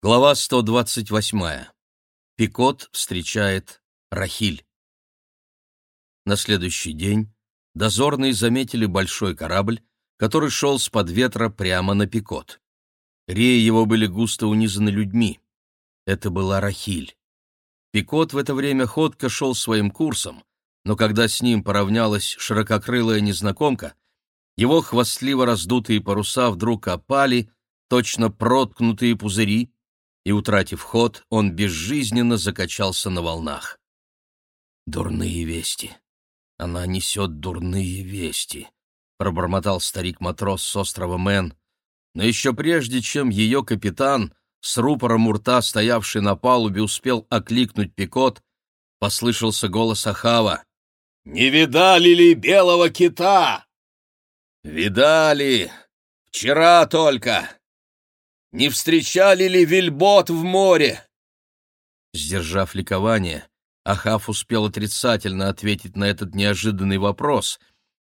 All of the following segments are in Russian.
Глава 128. Пикот встречает Рахиль. На следующий день дозорные заметили большой корабль, который шел с-под ветра прямо на Пикот. Реи его были густо унизаны людьми. Это была Рахиль. Пикот в это время ходко шел своим курсом, но когда с ним поравнялась ширококрылая незнакомка, его хвастливо раздутые паруса вдруг опали, точно проткнутые пузыри, и, утратив ход, он безжизненно закачался на волнах. «Дурные вести! Она несет дурные вести!» — пробормотал старик-матрос с острова Мэн. Но еще прежде, чем ее капитан, с рупором у рта, стоявший на палубе, успел окликнуть Пикот, послышался голос Ахава. «Не видали ли белого кита?» «Видали! Вчера только!» Не встречали ли вельбот в море?» Сдержав ликование, Ахав успел отрицательно ответить на этот неожиданный вопрос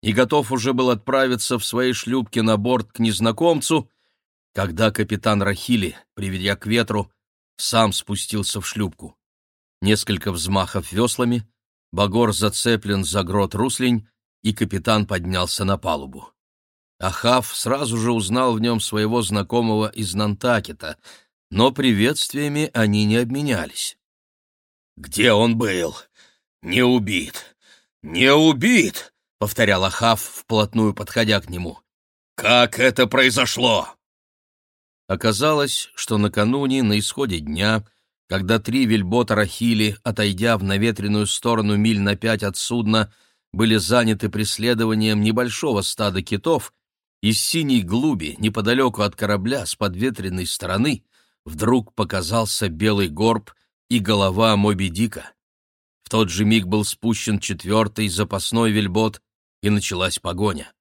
и готов уже был отправиться в своей шлюпке на борт к незнакомцу, когда капитан Рахили, приведя к ветру, сам спустился в шлюпку. Несколько взмахов веслами, Багор зацеплен за грот руслень, и капитан поднялся на палубу. Ахав сразу же узнал в нем своего знакомого из Нантакета, но приветствиями они не обменялись. «Где он был? Не убит! Не убит!» — повторял Ахав, вплотную подходя к нему. «Как это произошло?» Оказалось, что накануне, на исходе дня, когда три вельбота Рахили, отойдя в наветренную сторону миль на пять от судна, были заняты преследованием небольшого стада китов, из синей глуби, неподалеку от корабля, с подветренной стороны, вдруг показался белый горб и голова Моби Дика. В тот же миг был спущен четвертый запасной вельбот, и началась погоня.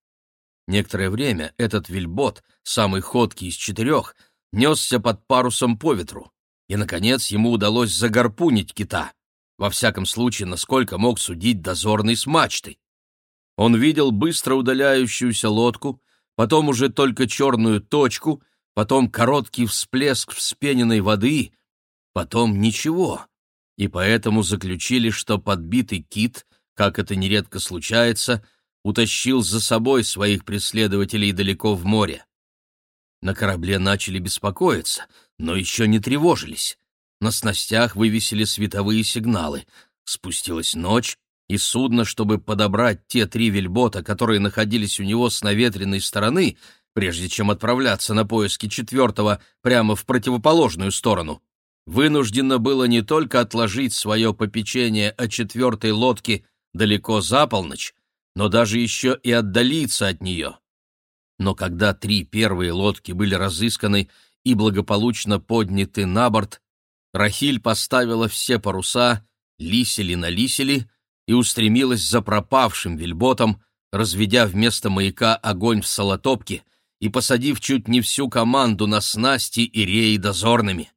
Некоторое время этот вельбот, самый ходкий из четырех, несся под парусом по ветру, и, наконец, ему удалось загорпунить кита, во всяком случае, насколько мог судить дозорный с мачтой. Он видел быстро удаляющуюся лодку, потом уже только черную точку, потом короткий всплеск вспененной воды, потом ничего. И поэтому заключили, что подбитый кит, как это нередко случается, утащил за собой своих преследователей далеко в море. На корабле начали беспокоиться, но еще не тревожились. На снастях вывесили световые сигналы. Спустилась ночь, и судно, чтобы подобрать те три вельбота, которые находились у него с наветренной стороны, прежде чем отправляться на поиски четвертого прямо в противоположную сторону, вынуждено было не только отложить свое попечение о четвертой лодке далеко за полночь, но даже еще и отдалиться от нее. Но когда три первые лодки были разысканы и благополучно подняты на борт, Рахиль поставила все паруса, лисели на лисели, и устремилась за пропавшим вельботом, разведя вместо маяка огонь в солотопке и посадив чуть не всю команду на снасти и реи дозорными.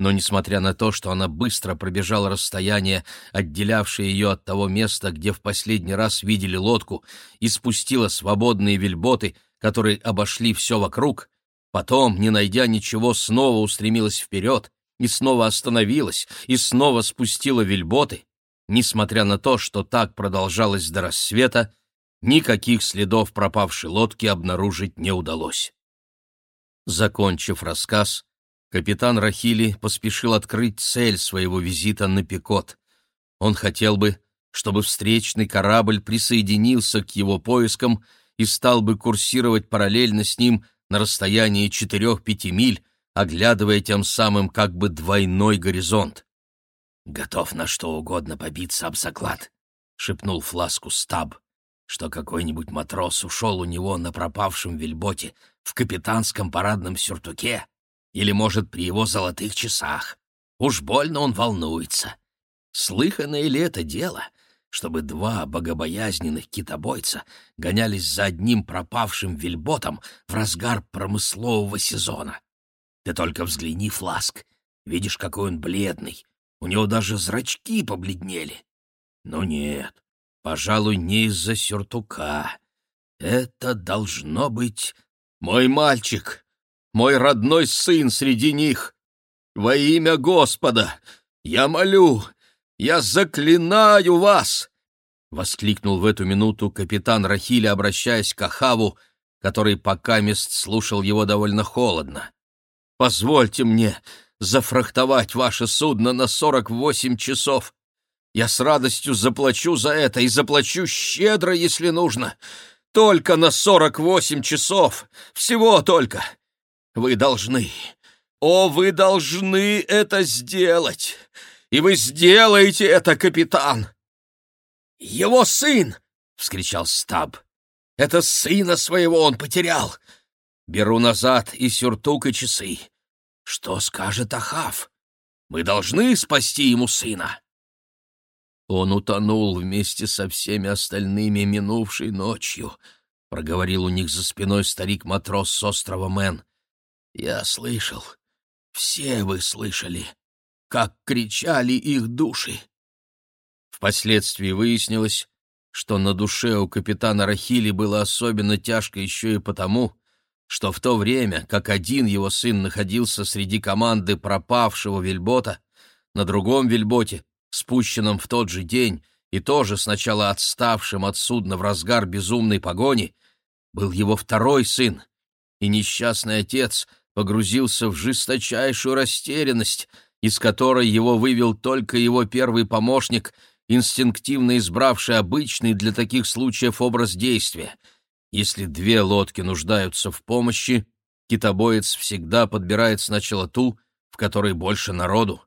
Но, несмотря на то, что она быстро пробежала расстояние, отделявшее ее от того места, где в последний раз видели лодку, и спустила свободные вельботы, которые обошли все вокруг, потом, не найдя ничего, снова устремилась вперед, и снова остановилась, и снова спустила вельботы, Несмотря на то, что так продолжалось до рассвета, никаких следов пропавшей лодки обнаружить не удалось. Закончив рассказ, капитан Рахили поспешил открыть цель своего визита на Пикот. Он хотел бы, чтобы встречный корабль присоединился к его поискам и стал бы курсировать параллельно с ним на расстоянии 4-5 миль, оглядывая тем самым как бы двойной горизонт. «Готов на что угодно побиться об заклад», — шепнул Фласку Стаб, что какой-нибудь матрос ушел у него на пропавшем вельботе в капитанском парадном сюртуке или, может, при его золотых часах. Уж больно он волнуется. Слыханное ли это дело, чтобы два богобоязненных китобойца гонялись за одним пропавшим вельботом в разгар промыслового сезона? Ты только взгляни, Фласк, видишь, какой он бледный, у него даже зрачки побледнели. Но нет, пожалуй, не из-за сюртука. Это должно быть мой мальчик, мой родной сын среди них, во имя Господа! Я молю, я заклинаю вас!» — воскликнул в эту минуту капитан Рахиля, обращаясь к Ахаву, который пока мест слушал его довольно холодно. «Позвольте мне зафрахтовать ваше судно на сорок восемь часов. Я с радостью заплачу за это и заплачу щедро, если нужно. Только на сорок восемь часов. Всего только. Вы должны. О, вы должны это сделать. И вы сделаете это, капитан. Его сын! — вскричал Стаб. Это сына своего он потерял. Беру назад и сюртук, и часы. Что скажет Ахав? Мы должны спасти ему сына. Он утонул вместе со всеми остальными минувшей ночью, — проговорил у них за спиной старик-матрос с острова Мэн. Я слышал, все вы слышали, как кричали их души. Впоследствии выяснилось, что на душе у капитана Рахили было особенно тяжко еще и потому, что в то время, как один его сын находился среди команды пропавшего вельбота, на другом вельботе, спущенном в тот же день и тоже сначала отставшим от судна в разгар безумной погони, был его второй сын, и несчастный отец погрузился в жесточайшую растерянность, из которой его вывел только его первый помощник, инстинктивно избравший обычный для таких случаев образ действия — если две лодки нуждаются в помощи, китобоец всегда подбирает сначала ту, в которой больше народу.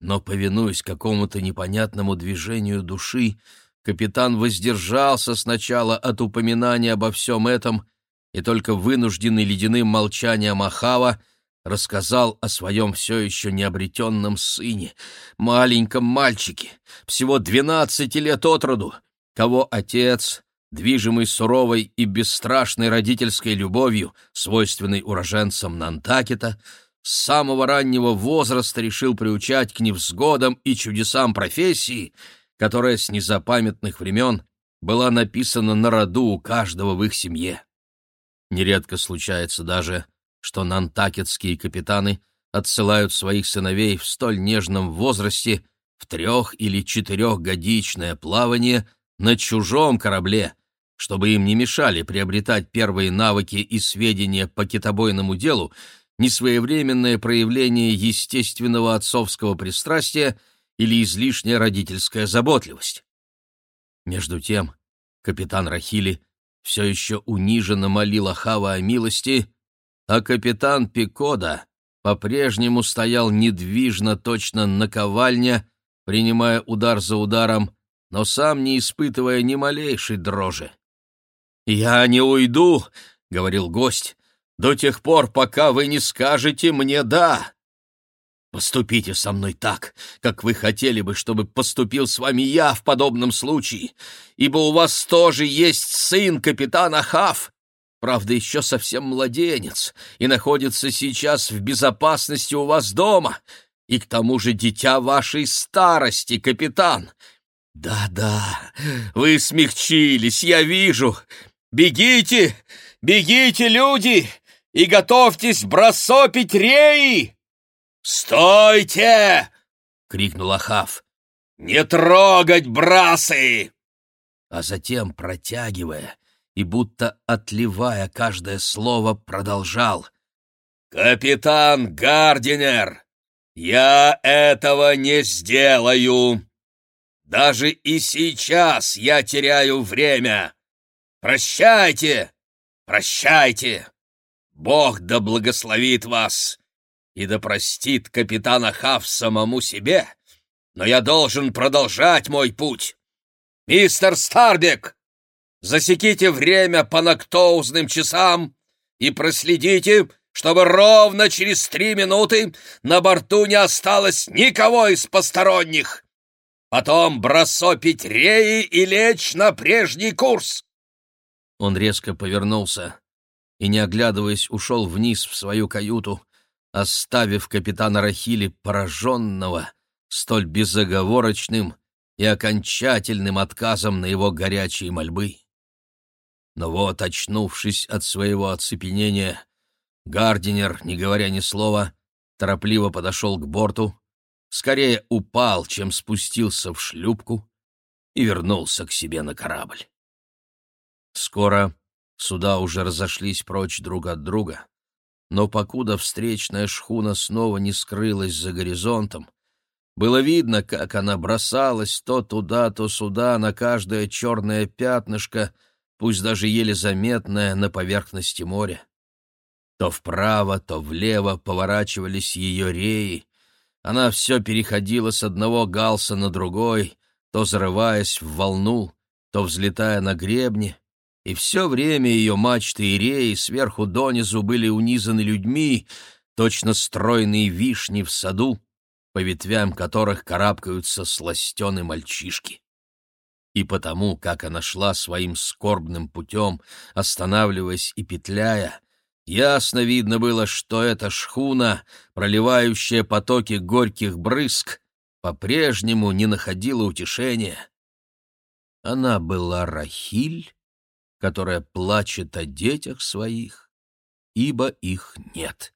Но, повинуясь какому-то непонятному движению души, капитан воздержался сначала от упоминания обо всем этом и только вынужденный ледяным молчанием Ахава рассказал о своем все еще необретенном сыне, маленьком мальчике, всего двенадцати лет от роду, кого отец, движимый суровой и бесстрашной родительской любовью, свойственной уроженцам Нантакета, с самого раннего возраста решил приучать к невзгодам и чудесам профессии, которая с незапамятных времен была написана на роду у каждого в их семье. Нередко случается даже, что нантакетские капитаны отсылают своих сыновей в столь нежном возрасте в трех- или четырехгодичное плавание на чужом корабле, чтобы им не мешали приобретать первые навыки и сведения по китобойному делу, несвоевременное проявление естественного отцовского пристрастия или излишняя родительская заботливость. Между тем, капитан Рахили все еще униженно молил Ахава о милости, а капитан Пикода по-прежнему стоял недвижно точно наковальня, принимая удар за ударом, но сам не испытывая ни малейшей дрожи. «Я не уйду», — говорил гость, — «до тех пор, пока вы не скажете мне «да». Поступите со мной так, как вы хотели бы, чтобы поступил с вами я в подобном случае, ибо у вас тоже есть сын капитана Хав, правда, еще совсем младенец, и находится сейчас в безопасности у вас дома, и к тому же дитя вашей старости, капитан. Да-да, вы смягчились, я вижу, «Бегите! Бегите, люди! И готовьтесь бросопить реи!» «Стойте!» — крикнул Ахав. «Не трогать брасы!» А затем, протягивая и будто отливая каждое слово, продолжал. «Капитан Гардинер, я этого не сделаю! Даже и сейчас я теряю время!» Прощайте! Прощайте! Бог да благословит вас и да простит капитана Хав самому себе, но я должен продолжать мой путь. Мистер Старбек, засеките время по нактоузным часам и проследите, чтобы ровно через три минуты на борту не осталось никого из посторонних. Потом бросопить реи и лечь на прежний курс. Он резко повернулся и, не оглядываясь, ушел вниз в свою каюту, оставив капитана Рахили пораженного столь безоговорочным и окончательным отказом на его горячие мольбы. Но вот, очнувшись от своего оцепенения, Гардинер, не говоря ни слова, торопливо подошел к борту, скорее упал, чем спустился в шлюпку и вернулся к себе на корабль. Скоро суда уже разошлись прочь друг от друга, но покуда встречная шхуна снова не скрылась за горизонтом, было видно, как она бросалась то туда, то сюда на каждое черное пятнышко, пусть даже еле заметное на поверхности моря. То вправо, то влево поворачивались ее реи, она все переходила с одного галса на другой, то зарываясь в волну, то взлетая на гребни, и все время ее мачты и реи сверху донизу были унизаны людьми, точно стройные вишни в саду, по ветвям которых карабкаются сластены мальчишки. И потому, как она шла своим скорбным путем, останавливаясь и петляя, Ясно видно было, что эта шхуна, проливающая потоки горьких брызг, по-прежнему не находила утешения. Она была Рахиль, которая плачет о детях своих, ибо их нет.